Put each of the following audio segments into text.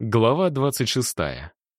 Глава 26.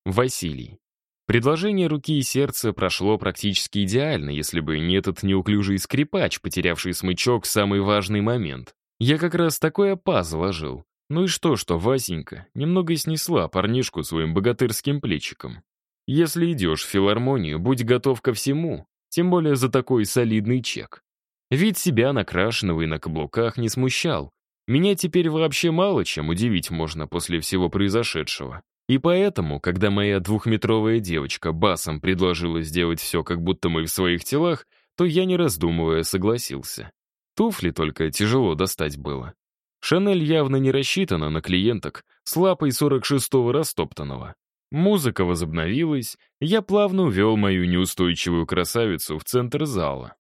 Василий. Предложение руки и сердца прошло практически идеально, если бы не этот неуклюжий скрипач, потерявший смычок в самый важный момент. Я как раз такой опаз заложил. Ну и что, что Васенька немного снесла парнишку своим богатырским плечиком. Если идешь в филармонию, будь готов ко всему, тем более за такой солидный чек. Вид себя накрашенного и на каблуках не смущал, меня теперь вообще мало чем удивить можно после всего произошедшего. И поэтому, когда моя двухметровая девочка басом предложила сделать все, как будто мы в своих телах, то я, не раздумывая, согласился. Туфли только тяжело достать было. Шанель явно не рассчитана на клиенток с лапой 46-го растоптанного. Музыка возобновилась, я плавно увел мою неустойчивую красавицу в центр зала.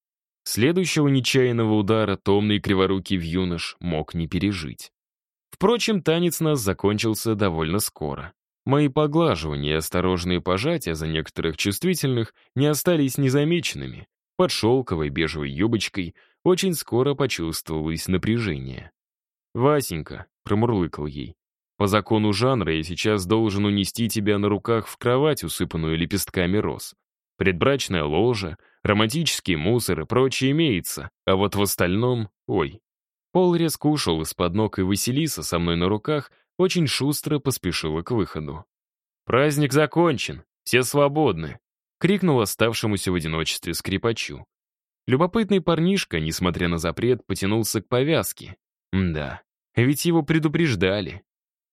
Следующего нечаянного удара томный криворукий юнош мог не пережить. Впрочем, танец нас закончился довольно скоро. Мои поглаживания и осторожные пожатия за некоторых чувствительных не остались незамеченными. Под шелковой бежевой юбочкой очень скоро почувствовалось напряжение. «Васенька», — промурлыкал ей, — «по закону жанра я сейчас должен унести тебя на руках в кровать, усыпанную лепестками роз. Предбрачная ложа, романтический мусор и прочее имеется, а вот в остальном — ой. Пол резко ушел из-под ног, и Василиса со мной на руках очень шустро поспешила к выходу. «Праздник закончен, все свободны», — крикнул оставшемуся в одиночестве скрипачу. Любопытный парнишка, несмотря на запрет, потянулся к повязке. Да, ведь его предупреждали.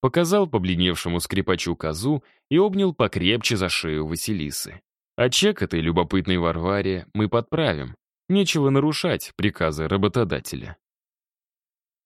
Показал побледневшему скрипачу козу и обнял покрепче за шею Василисы. А чек этой любопытной Варваре мы подправим. Нечего нарушать приказы работодателя.